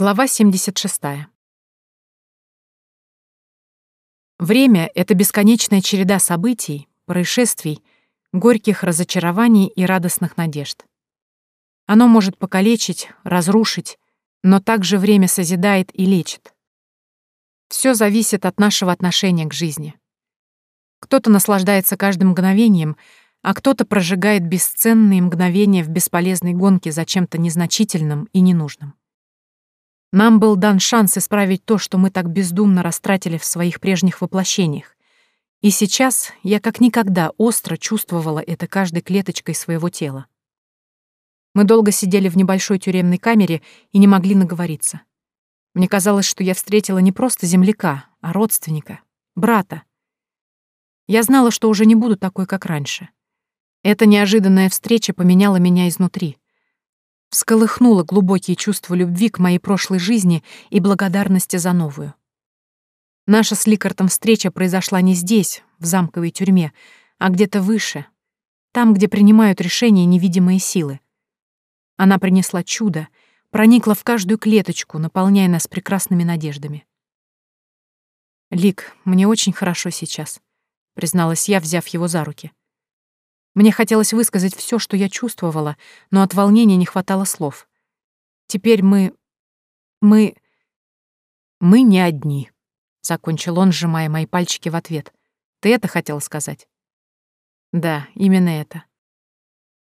Глава 76. Время — это бесконечная череда событий, происшествий, горьких разочарований и радостных надежд. Оно может покалечить, разрушить, но также время созидает и лечит. Все зависит от нашего отношения к жизни. Кто-то наслаждается каждым мгновением, а кто-то прожигает бесценные мгновения в бесполезной гонке за чем-то незначительным и ненужным. Нам был дан шанс исправить то, что мы так бездумно растратили в своих прежних воплощениях. И сейчас я как никогда остро чувствовала это каждой клеточкой своего тела. Мы долго сидели в небольшой тюремной камере и не могли наговориться. Мне казалось, что я встретила не просто земляка, а родственника, брата. Я знала, что уже не буду такой, как раньше. Эта неожиданная встреча поменяла меня изнутри — всколыхнуло глубокие чувства любви к моей прошлой жизни и благодарности за новую. Наша с Ликартом встреча произошла не здесь, в замковой тюрьме, а где-то выше, там, где принимают решения невидимые силы. Она принесла чудо, проникла в каждую клеточку, наполняя нас прекрасными надеждами. «Лик, мне очень хорошо сейчас», — призналась я, взяв его за руки. Мне хотелось высказать все, что я чувствовала, но от волнения не хватало слов. Теперь мы... мы... мы не одни, — закончил он, сжимая мои пальчики в ответ. Ты это хотел сказать? Да, именно это.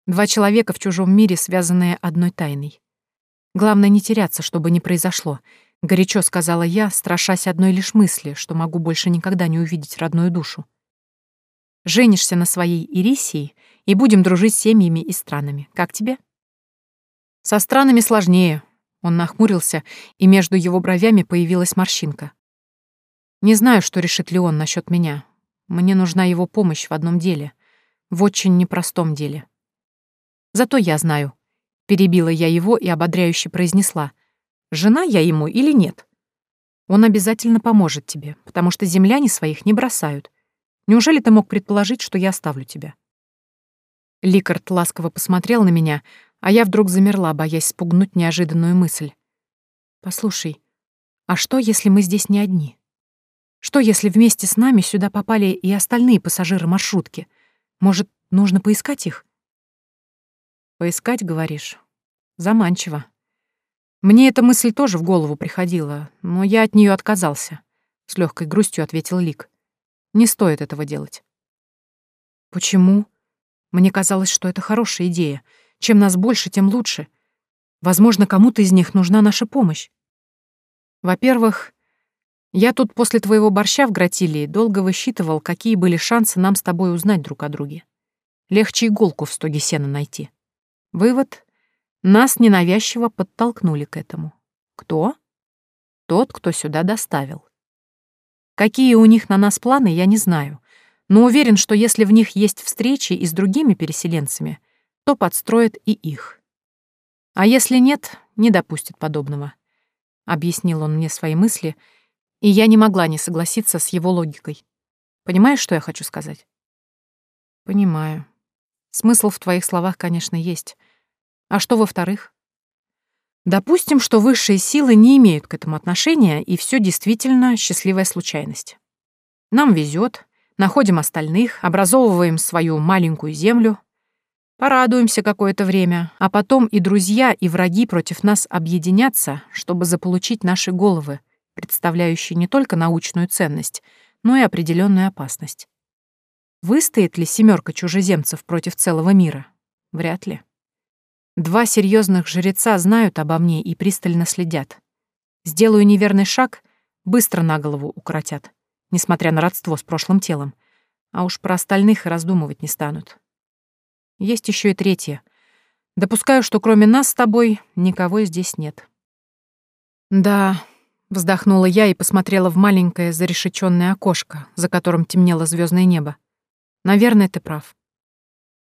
Два человека в чужом мире, связанные одной тайной. Главное не теряться, чтобы не произошло. Горячо сказала я, страшась одной лишь мысли, что могу больше никогда не увидеть родную душу. Женишься на своей Ирисии и будем дружить семьями и странами. Как тебе? Со странами сложнее. Он нахмурился, и между его бровями появилась морщинка. Не знаю, что решит Леон насчет меня. Мне нужна его помощь в одном деле. В очень непростом деле. Зато я знаю. Перебила я его и ободряюще произнесла. Жена я ему или нет? Он обязательно поможет тебе, потому что земляне своих не бросают. Неужели ты мог предположить, что я оставлю тебя?» Ликард ласково посмотрел на меня, а я вдруг замерла, боясь спугнуть неожиданную мысль. «Послушай, а что, если мы здесь не одни? Что, если вместе с нами сюда попали и остальные пассажиры маршрутки? Может, нужно поискать их?» «Поискать, говоришь? Заманчиво. Мне эта мысль тоже в голову приходила, но я от нее отказался», — с легкой грустью ответил Лик. Не стоит этого делать. Почему? Мне казалось, что это хорошая идея. Чем нас больше, тем лучше. Возможно, кому-то из них нужна наша помощь. Во-первых, я тут после твоего борща в Гратилии долго высчитывал, какие были шансы нам с тобой узнать друг о друге. Легче иголку в стоге сена найти. Вывод — нас ненавязчиво подтолкнули к этому. Кто? Тот, кто сюда доставил. Какие у них на нас планы, я не знаю, но уверен, что если в них есть встречи и с другими переселенцами, то подстроят и их. А если нет, не допустит подобного. Объяснил он мне свои мысли, и я не могла не согласиться с его логикой. Понимаешь, что я хочу сказать? Понимаю. Смысл в твоих словах, конечно, есть. А что во-вторых? Допустим, что высшие силы не имеют к этому отношения, и все действительно счастливая случайность. Нам везет, находим остальных, образовываем свою маленькую землю, порадуемся какое-то время, а потом и друзья, и враги против нас объединятся, чтобы заполучить наши головы, представляющие не только научную ценность, но и определенную опасность. Выстоит ли семерка чужеземцев против целого мира? Вряд ли. Два серьезных жреца знают обо мне и пристально следят. Сделаю неверный шаг, быстро на голову укоротят, несмотря на родство с прошлым телом. А уж про остальных и раздумывать не станут. Есть еще и третье. Допускаю, что кроме нас с тобой никого здесь нет. Да, вздохнула я и посмотрела в маленькое зарешеченное окошко, за которым темнело звездное небо. Наверное, ты прав.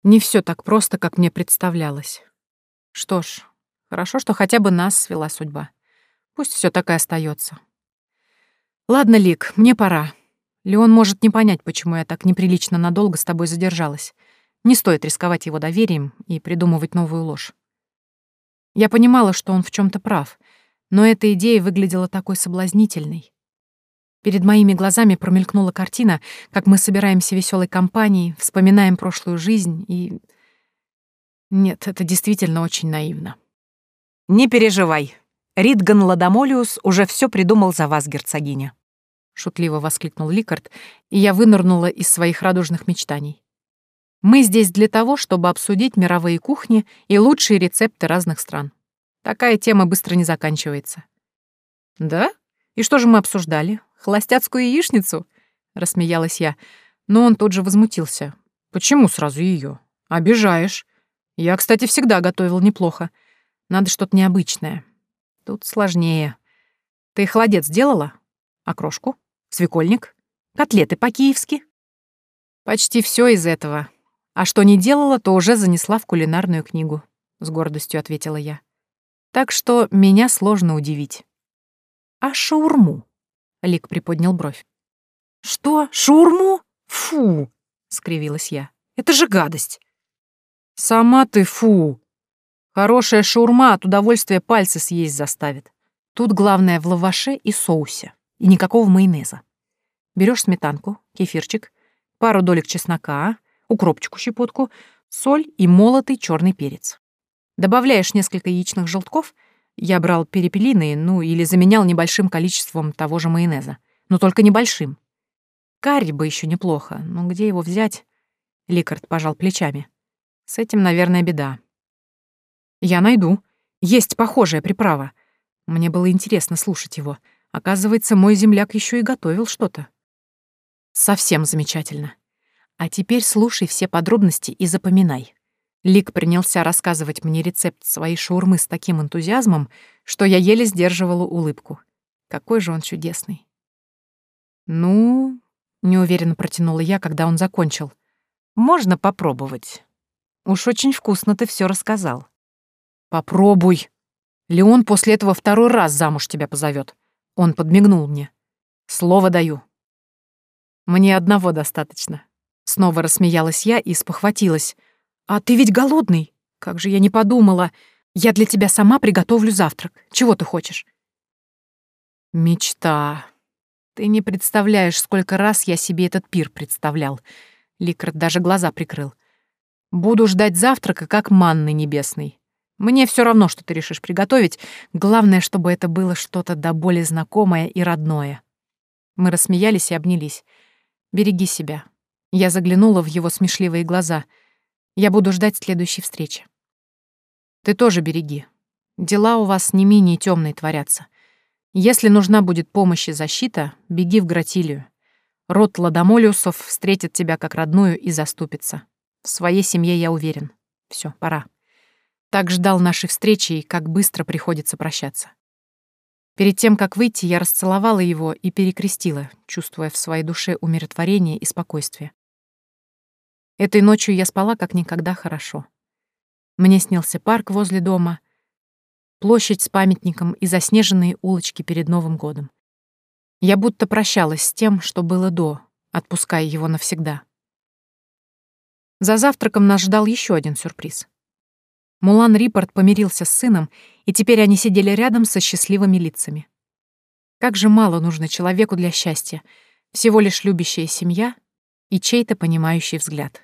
Не все так просто, как мне представлялось. Что ж, хорошо, что хотя бы нас свела судьба. Пусть все так и остается. Ладно, Лик, мне пора. Леон может не понять, почему я так неприлично надолго с тобой задержалась. Не стоит рисковать его доверием и придумывать новую ложь. Я понимала, что он в чем то прав, Но эта идея выглядела такой соблазнительной. Перед моими глазами промелькнула картина, как мы собираемся веселой компанией, вспоминаем прошлую жизнь и... Нет, это действительно очень наивно. «Не переживай. Ридган Ладомолиус уже все придумал за вас, герцогиня», — шутливо воскликнул Ликард, и я вынырнула из своих радужных мечтаний. «Мы здесь для того, чтобы обсудить мировые кухни и лучшие рецепты разных стран. Такая тема быстро не заканчивается». «Да? И что же мы обсуждали? Холостяцкую яичницу?» — рассмеялась я, но он тут же возмутился. «Почему сразу ее? Обижаешь. Я, кстати, всегда готовил неплохо. Надо что-то необычное. Тут сложнее. Ты холодец сделала? Окрошку? Свекольник? Котлеты по-киевски?» «Почти все из этого. А что не делала, то уже занесла в кулинарную книгу», — с гордостью ответила я. «Так что меня сложно удивить». «А шаурму?» Лик приподнял бровь. «Что? Шаурму? Фу!» — скривилась я. «Это же гадость!» «Сама ты фу! Хорошая шаурма от удовольствия пальцы съесть заставит. Тут главное в лаваше и соусе, и никакого майонеза. Берешь сметанку, кефирчик, пару долек чеснока, укропчику щепотку, соль и молотый черный перец. Добавляешь несколько яичных желтков — я брал перепелиные, ну, или заменял небольшим количеством того же майонеза. Но только небольшим. Карри бы еще неплохо, но где его взять? Ликард пожал плечами. С этим, наверное, беда. Я найду. Есть похожая приправа. Мне было интересно слушать его. Оказывается, мой земляк еще и готовил что-то. Совсем замечательно. А теперь слушай все подробности и запоминай. Лик принялся рассказывать мне рецепт своей шаурмы с таким энтузиазмом, что я еле сдерживала улыбку. Какой же он чудесный. «Ну...» — неуверенно протянула я, когда он закончил. «Можно попробовать. Уж очень вкусно ты все рассказал». «Попробуй. Леон после этого второй раз замуж тебя позовет. Он подмигнул мне. Слово даю». «Мне одного достаточно». Снова рассмеялась я и спохватилась — «А ты ведь голодный? Как же я не подумала. Я для тебя сама приготовлю завтрак. Чего ты хочешь?» «Мечта. Ты не представляешь, сколько раз я себе этот пир представлял». Ликард даже глаза прикрыл. «Буду ждать завтрака, как манны небесной. Мне все равно, что ты решишь приготовить. Главное, чтобы это было что-то до боли знакомое и родное». Мы рассмеялись и обнялись. «Береги себя». Я заглянула в его смешливые глаза — я буду ждать следующей встречи. Ты тоже береги. Дела у вас не менее темные творятся. Если нужна будет помощь и защита, беги в Гратилию. Род Ладомолиусов встретит тебя как родную и заступится. В своей семье я уверен. Все, пора. Так ждал нашей встречи и как быстро приходится прощаться. Перед тем, как выйти, я расцеловала его и перекрестила, чувствуя в своей душе умиротворение и спокойствие. Этой ночью я спала как никогда хорошо. Мне снился парк возле дома, площадь с памятником и заснеженные улочки перед Новым годом. Я будто прощалась с тем, что было до, отпуская его навсегда. За завтраком нас ждал еще один сюрприз. Мулан Рипорт помирился с сыном, и теперь они сидели рядом со счастливыми лицами. Как же мало нужно человеку для счастья, всего лишь любящая семья и чей-то понимающий взгляд.